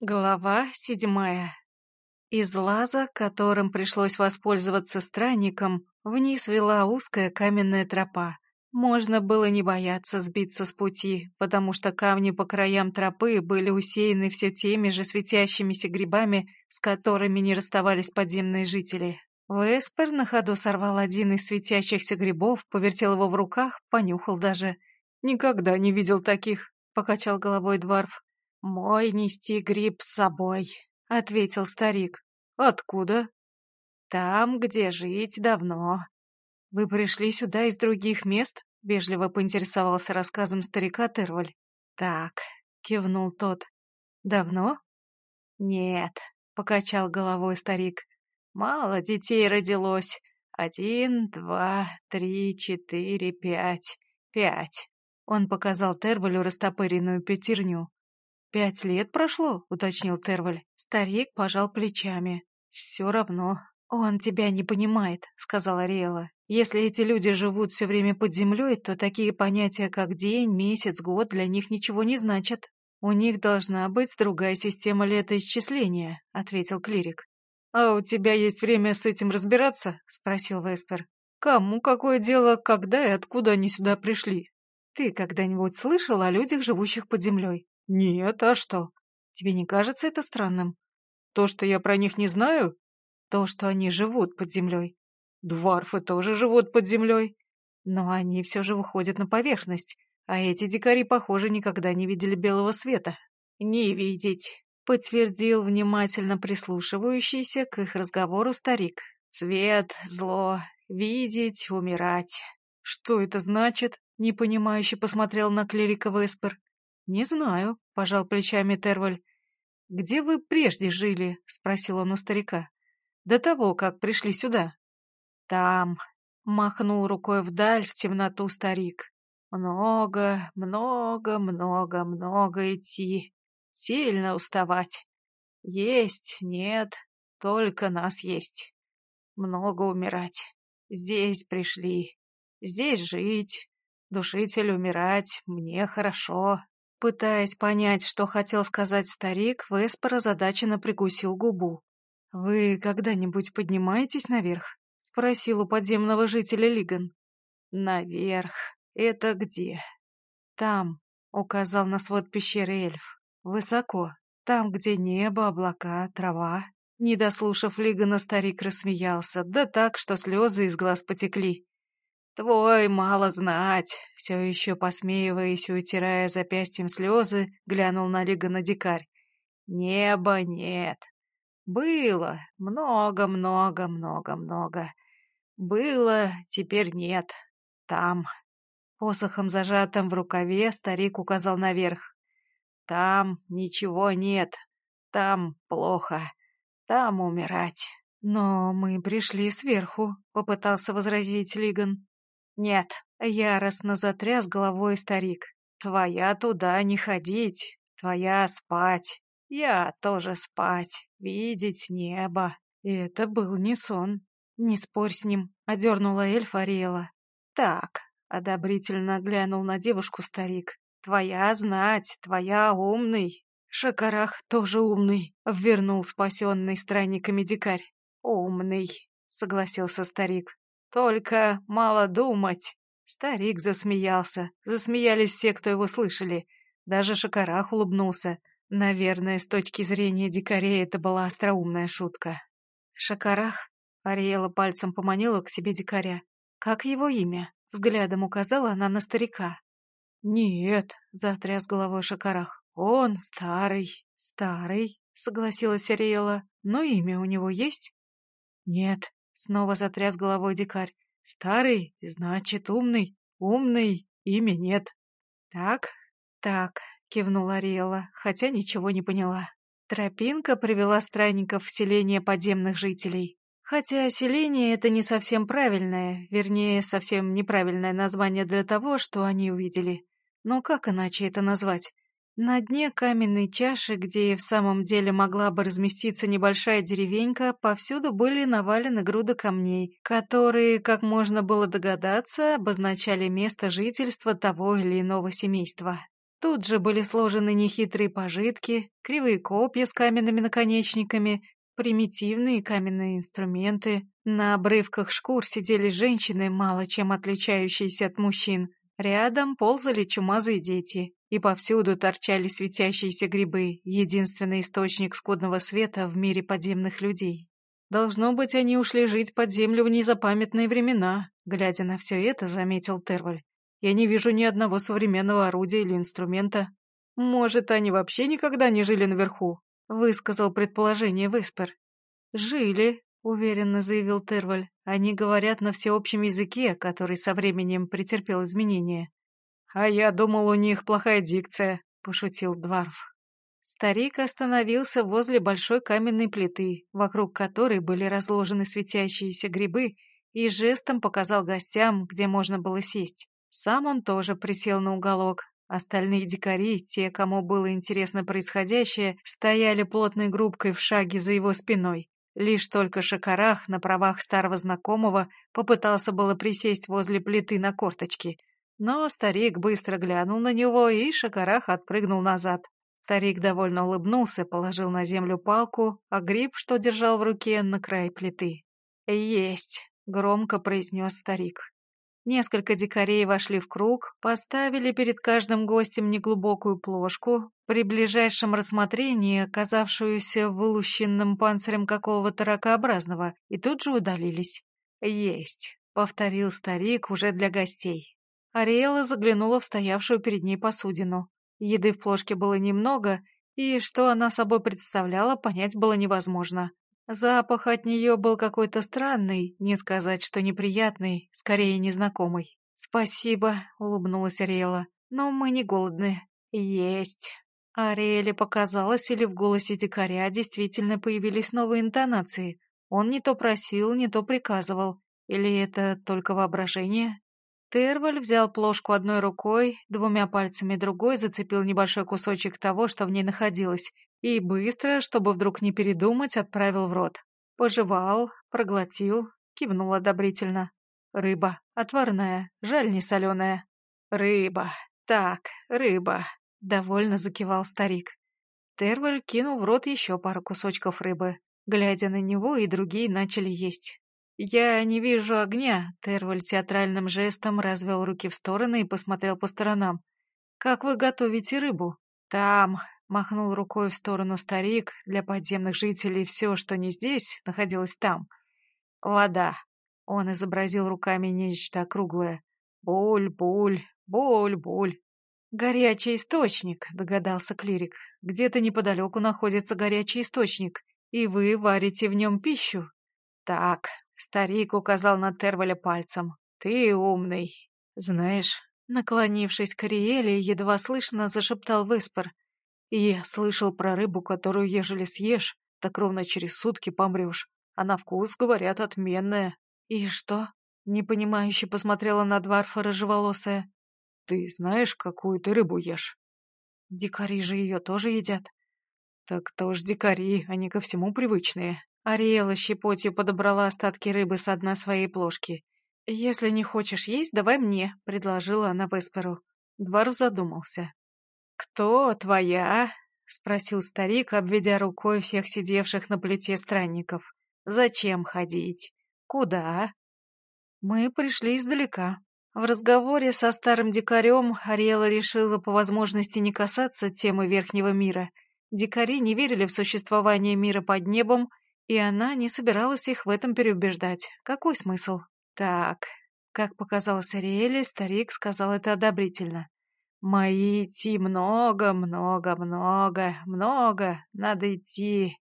Глава седьмая. Из лаза, которым пришлось воспользоваться странником, вниз вела узкая каменная тропа. Можно было не бояться сбиться с пути, потому что камни по краям тропы были усеяны все теми же светящимися грибами, с которыми не расставались подземные жители. Веспер на ходу сорвал один из светящихся грибов, повертел его в руках, понюхал даже. «Никогда не видел таких», — покачал головой Дварф. «Мой нести гриб с собой», — ответил старик. «Откуда?» «Там, где жить давно». «Вы пришли сюда из других мест?» — вежливо поинтересовался рассказом старика Терваль. «Так», — кивнул тот. «Давно?» «Нет», — покачал головой старик. «Мало детей родилось. Один, два, три, четыре, пять. Пять». Он показал Тервалю растопыренную пятерню. «Пять лет прошло?» — уточнил Терваль. Старик пожал плечами. «Все равно. Он тебя не понимает», — сказала Риэла. «Если эти люди живут все время под землей, то такие понятия, как день, месяц, год, для них ничего не значат. У них должна быть другая система летоисчисления», — ответил клирик. «А у тебя есть время с этим разбираться?» — спросил Веспер. «Кому какое дело, когда и откуда они сюда пришли? Ты когда-нибудь слышал о людях, живущих под землей?» «Нет, а что? Тебе не кажется это странным? То, что я про них не знаю? То, что они живут под землей. Дварфы тоже живут под землей. Но они все же выходят на поверхность, а эти дикари, похоже, никогда не видели белого света. Не видеть, подтвердил внимательно прислушивающийся к их разговору старик. Цвет, зло, видеть, умирать. Что это значит? Непонимающе посмотрел на клирика Веспер. «Не знаю», — пожал плечами Терваль. «Где вы прежде жили?» — спросил он у старика. «До того, как пришли сюда». «Там», — махнул рукой вдаль в темноту старик. «Много, много, много, много идти. Сильно уставать. Есть, нет, только нас есть. Много умирать. Здесь пришли. Здесь жить. Душитель умирать. Мне хорошо. Пытаясь понять, что хотел сказать старик, Веспор озадаченно прикусил губу. «Вы когда-нибудь поднимаетесь наверх?» — спросил у подземного жителя Лиган. «Наверх? Это где?» «Там», — указал на свод пещеры эльф. «Высоко. Там, где небо, облака, трава». Не дослушав Лигана, старик рассмеялся, да так, что слезы из глаз потекли. «Твой мало знать!» — все еще посмеиваясь и утирая запястьем слезы, глянул на Лигана дикарь. «Неба нет. Было. Много-много-много-много. Было, теперь нет. Там». Посохом, зажатым в рукаве, старик указал наверх. «Там ничего нет. Там плохо. Там умирать». «Но мы пришли сверху», — попытался возразить Лиган. «Нет», — яростно затряс головой старик. «Твоя туда не ходить, твоя спать. Я тоже спать, видеть небо». И это был не сон. «Не спорь с ним», — одернула эльфа Ариэла. «Так», — одобрительно глянул на девушку старик. «Твоя знать, твоя умный». «Шакарах тоже умный», — ввернул спасенный странниками дикарь. «Умный», — согласился старик. Только мало думать. Старик засмеялся. Засмеялись все, кто его слышали. Даже Шакарах улыбнулся. Наверное, с точки зрения дикарей это была остроумная шутка. Шакарах Ариэла пальцем поманила к себе дикаря. «Как его имя?» — взглядом указала она на старика. «Нет», — затряс головой Шакарах. «Он старый». «Старый», — согласилась Ариэла. «Но имя у него есть?» «Нет», Снова затряс головой дикарь. Старый, значит, умный. Умный, имя нет. Так, так, кивнула Ариэла, хотя ничего не поняла. Тропинка привела странников в селение подземных жителей. Хотя селение — это не совсем правильное, вернее, совсем неправильное название для того, что они увидели. Но как иначе это назвать? На дне каменной чаши, где и в самом деле могла бы разместиться небольшая деревенька, повсюду были навалены груды камней, которые, как можно было догадаться, обозначали место жительства того или иного семейства. Тут же были сложены нехитрые пожитки, кривые копья с каменными наконечниками, примитивные каменные инструменты. На обрывках шкур сидели женщины, мало чем отличающиеся от мужчин. Рядом ползали чумазые дети, и повсюду торчали светящиеся грибы, единственный источник скудного света в мире подземных людей. Должно быть, они ушли жить под землю в незапамятные времена, глядя на все это, заметил Терваль. Я не вижу ни одного современного орудия или инструмента. Может, они вообще никогда не жили наверху? Высказал предположение Веспер. Жили, уверенно заявил Терваль. Они говорят на всеобщем языке, который со временем претерпел изменения. А я думал, у них плохая дикция, пошутил Дварф. Старик остановился возле большой каменной плиты, вокруг которой были разложены светящиеся грибы, и жестом показал гостям, где можно было сесть. Сам он тоже присел на уголок. Остальные дикари, те, кому было интересно происходящее, стояли плотной группкой в шаге за его спиной. Лишь только Шакарах на правах старого знакомого попытался было присесть возле плиты на корточки. Но старик быстро глянул на него, и Шакарах отпрыгнул назад. Старик довольно улыбнулся, положил на землю палку, а гриб, что держал в руке, на край плиты. «Есть!» — громко произнес старик. Несколько дикарей вошли в круг, поставили перед каждым гостем неглубокую плошку, при ближайшем рассмотрении оказавшуюся вылущенным панцирем какого-то ракообразного, и тут же удалились. «Есть», — повторил старик уже для гостей. Ариэла заглянула в стоявшую перед ней посудину. Еды в плошке было немного, и что она собой представляла, понять было невозможно. Запах от нее был какой-то странный, не сказать, что неприятный, скорее незнакомый. «Спасибо», — улыбнулась Ариэла, — «но мы не голодны». «Есть». Ариэле показалось, или в голосе дикаря действительно появились новые интонации. Он не то просил, не то приказывал. Или это только воображение? Терваль взял плошку одной рукой, двумя пальцами другой зацепил небольшой кусочек того, что в ней находилось, и быстро, чтобы вдруг не передумать, отправил в рот. Пожевал, проглотил, кивнул одобрительно. Рыба, отварная, жаль не соленая. Рыба, так, рыба, довольно закивал старик. Терваль кинул в рот еще пару кусочков рыбы. Глядя на него, и другие начали есть. «Я не вижу огня», — Терваль театральным жестом развел руки в стороны и посмотрел по сторонам. «Как вы готовите рыбу?» «Там», Махнул рукой в сторону старик. Для подземных жителей все, что не здесь, находилось там. Вода. Он изобразил руками нечто округлое. Буль, буль, буль, буль. Горячий источник, догадался клирик. Где-то неподалеку находится горячий источник, и вы варите в нем пищу. Так, старик указал на Терваля пальцем. Ты умный. Знаешь, наклонившись к Ариэле, едва слышно зашептал Веспер. Я слышал про рыбу, которую, ежели съешь, так ровно через сутки помрешь. А на вкус, говорят, отменная. И что? Непонимающе посмотрела на Дварфа рыжеволосая. Ты знаешь, какую ты рыбу ешь? Дикари же ее тоже едят. Так тоже дикари, они ко всему привычные. Ариэла щепотью подобрала остатки рыбы с дна своей плошки. «Если не хочешь есть, давай мне», — предложила она Весперу. Дварф задумался. «Кто твоя?» — спросил старик, обведя рукой всех сидевших на плите странников. «Зачем ходить? Куда?» Мы пришли издалека. В разговоре со старым дикарем Ариэла решила по возможности не касаться темы Верхнего мира. Дикари не верили в существование мира под небом, и она не собиралась их в этом переубеждать. Какой смысл? Так, как показалось Ариэле, старик сказал это одобрительно. Мои идти много, много, много, много. Надо идти.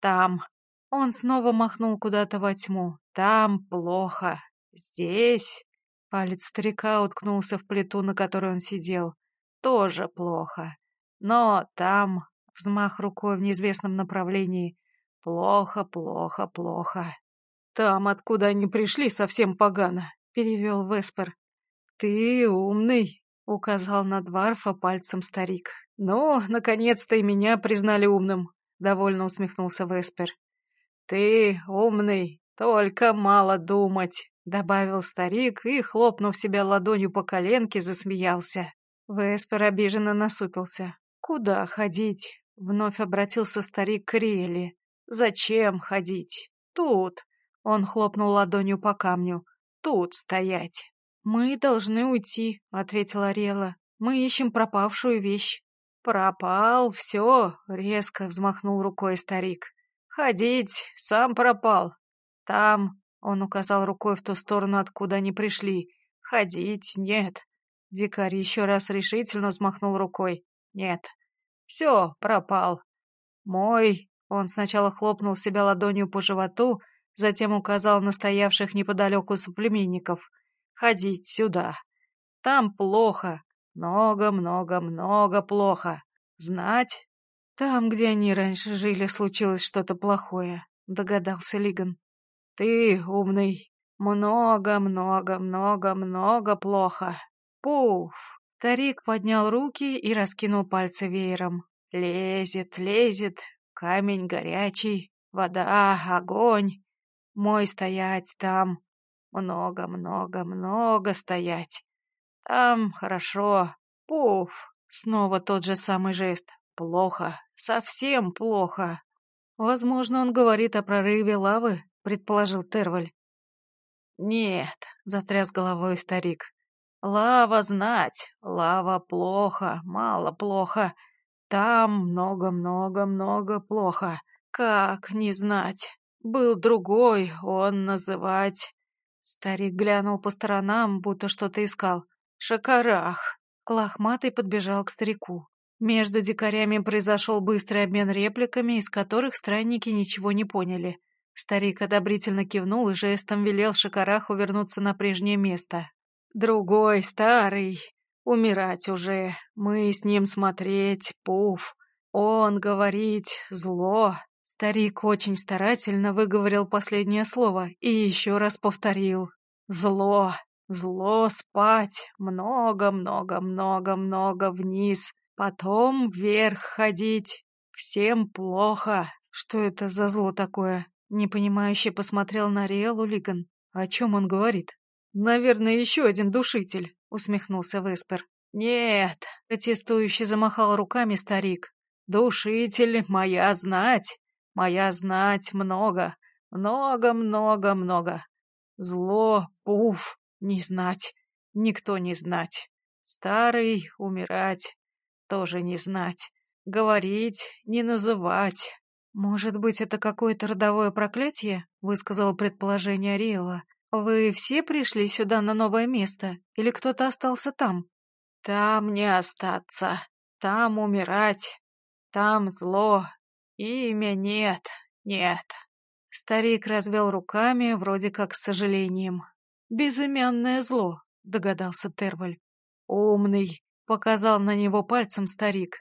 Там. Он снова махнул куда-то во тьму. Там плохо. Здесь. Палец старика уткнулся в плиту, на которой он сидел. Тоже плохо. Но там... Взмах рукой в неизвестном направлении. Плохо, плохо, плохо. Там, откуда они пришли, совсем погано, перевел Веспер. Ты умный, — указал на Дварфа пальцем старик. «Ну, наконец-то и меня признали умным», — довольно усмехнулся Веспер. «Ты умный, только мало думать», — добавил старик и, хлопнув себя ладонью по коленке, засмеялся. Веспер обиженно насупился. «Куда ходить?» — вновь обратился старик к Риэле. «Зачем ходить? Тут!» — он хлопнул ладонью по камню. «Тут стоять!» «Мы должны уйти», — ответила Рела. «Мы ищем пропавшую вещь». «Пропал, все!» — резко взмахнул рукой старик. «Ходить, сам пропал. Там, — он указал рукой в ту сторону, откуда они пришли, — ходить нет». Дикарь еще раз решительно взмахнул рукой. «Нет, все, пропал. Мой...» Он сначала хлопнул себя ладонью по животу, затем указал на стоявших неподалеку соплеменников. «Ходить сюда. Там плохо. Много-много-много плохо. Знать?» «Там, где они раньше жили, случилось что-то плохое», — догадался Лиган. «Ты умный. Много-много-много-много плохо. Пуф!» Тарик поднял руки и раскинул пальцы веером. «Лезет, лезет. Камень горячий. Вода, огонь. Мой стоять там. Много-много-много стоять. Там хорошо. Пуф!» Снова тот же самый жест. «Плохо. Совсем плохо». «Возможно, он говорит о прорыве лавы», — предположил Терваль. «Нет», — затряс головой старик. Лава знать, лава плохо, мало плохо. Там много-много-много плохо. Как не знать? Был другой, он называть... Старик глянул по сторонам, будто что-то искал. Шакарах. Лохматый подбежал к старику. Между дикарями произошел быстрый обмен репликами, из которых странники ничего не поняли. Старик одобрительно кивнул и жестом велел Шакараху вернуться на прежнее место. Другой, старый, умирать уже, мы с ним смотреть, пуф. Он говорить зло. Старик очень старательно выговорил последнее слово и еще раз повторил. Зло, зло спать, много-много-много-много вниз, потом вверх ходить. Всем плохо. Что это за зло такое? Непонимающе посмотрел на Риэлу Лиган. О чем он говорит? «Наверное, еще один душитель», — усмехнулся Веспер. «Нет», — протестующий замахал руками старик. «Душитель, моя знать, моя знать много, много-много-много. Зло, пуф, не знать, никто не знать. Старый, умирать, тоже не знать. Говорить, не называть». «Может быть, это какое-то родовое проклятие?» — высказала предположение Ариэла. «Вы все пришли сюда на новое место? Или кто-то остался там?» «Там не остаться. Там умирать. Там зло. Имя нет. Нет». Старик развел руками, вроде как с сожалением. «Безымянное зло», — догадался Терваль. «Умный», — показал на него пальцем старик.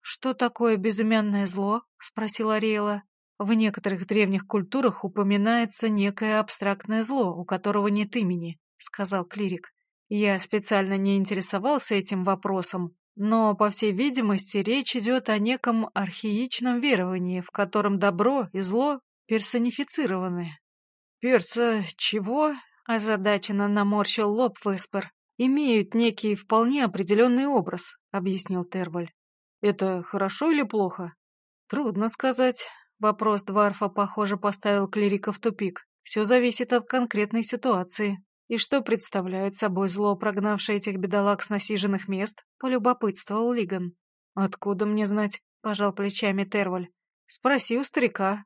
«Что такое безымянное зло?» — спросила Ариэла. В некоторых древних культурах упоминается некое абстрактное зло, у которого нет имени, сказал клирик. Я специально не интересовался этим вопросом, но, по всей видимости, речь идет о неком архаичном веровании, в котором добро и зло персонифицированы. «Перса чего?» — озадаченно наморщил лоб Веспер. «Имеют некий вполне определенный образ», — объяснил Терваль. «Это хорошо или плохо?» «Трудно сказать. Вопрос Дварфа, похоже, поставил клирика в тупик. Все зависит от конкретной ситуации. И что представляет собой зло, прогнавшее этих бедолаг с насиженных мест, полюбопытствовал Лиган. «Откуда мне знать?» — пожал плечами Терваль. «Спроси у старика».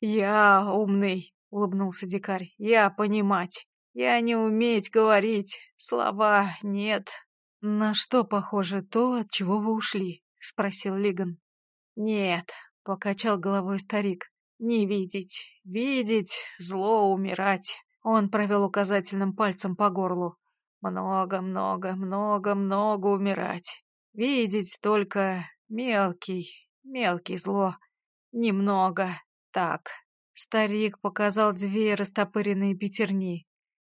«Я умный», — улыбнулся дикарь. «Я понимать. Я не уметь говорить. Слова нет». «На что похоже то, от чего вы ушли?» — спросил Лиган. «Нет, — покачал головой старик. «Не видеть, видеть, зло умирать». Он провел указательным пальцем по горлу. «Много, много, много умирать. Видеть только мелкий, мелкий зло. Немного. Так». Старик показал две растопыренные пятерни.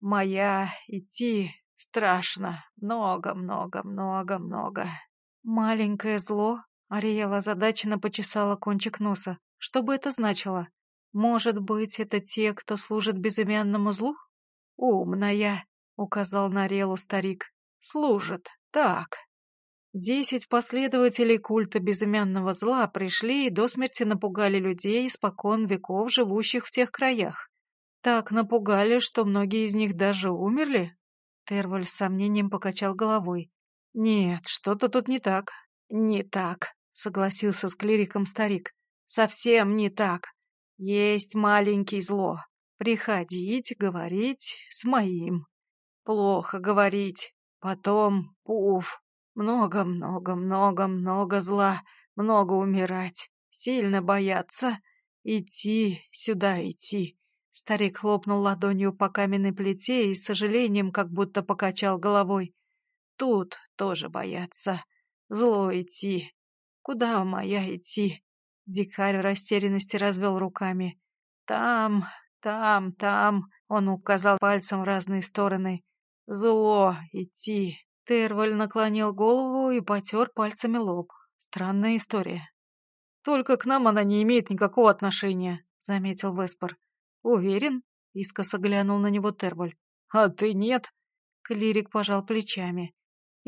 «Моя идти страшно. Много, много, много, много». «Маленькое зло?» Ариэла озадаченно почесала кончик носа. Что бы это значило? Может быть, это те, кто служит безымянному злу? «Умная», — указал на Ариэлу старик. «Служит. Так. Десять последователей культа безымянного зла пришли и до смерти напугали людей, испокон веков живущих в тех краях. Так напугали, что многие из них даже умерли? Терваль с сомнением покачал головой. Нет, что-то тут не так. Не так, согласился с клириком старик. Совсем не так. Есть маленький зло. Приходить, говорить с моим. Плохо говорить. Потом, пуф, много-много-много-много зла, много умирать, сильно бояться, идти, сюда идти. Старик хлопнул ладонью по каменной плите и с сожалением как будто покачал головой. Тут тоже бояться. Зло идти. Куда моя идти? Дикарь в растерянности развел руками. Там, там, там, он указал пальцем в разные стороны. Зло идти. Терваль наклонил голову и потер пальцами лоб. Странная история. «Только к нам она не имеет никакого отношения», — заметил Веспор. «Уверен?» — искоса глянул на него Терваль. «А ты нет?» — клирик пожал плечами.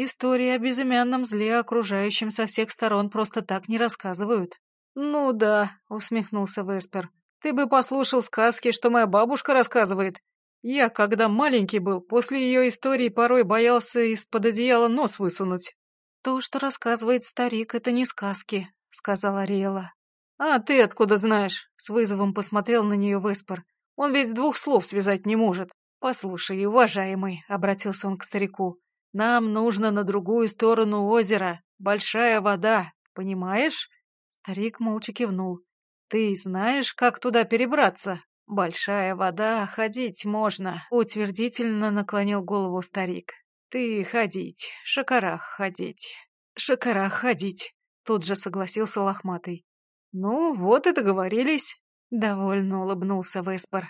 «Истории о безымянном зле, окружающем со всех сторон, просто так не рассказывают». «Ну да», — усмехнулся Веспер. «Ты бы послушал сказки, что моя бабушка рассказывает. Я, когда маленький был, после ее истории порой боялся из-под одеяла нос высунуть. «То, что рассказывает старик, это не сказки», — сказала Ариэла. «А ты откуда знаешь?» — с вызовом посмотрел на нее Веспор. «Он ведь двух слов связать не может». «Послушай, уважаемый», — обратился он к старику, — «нам нужно на другую сторону озера. Большая вода, понимаешь?» Старик молча кивнул. «Ты знаешь, как туда перебраться?» «Большая вода, ходить можно», — утвердительно наклонил голову старик. «Ты ходить, шакарах ходить, шакарах ходить», — тут же согласился лохматый. «Ну, вот и договорились», — довольно улыбнулся Веспор.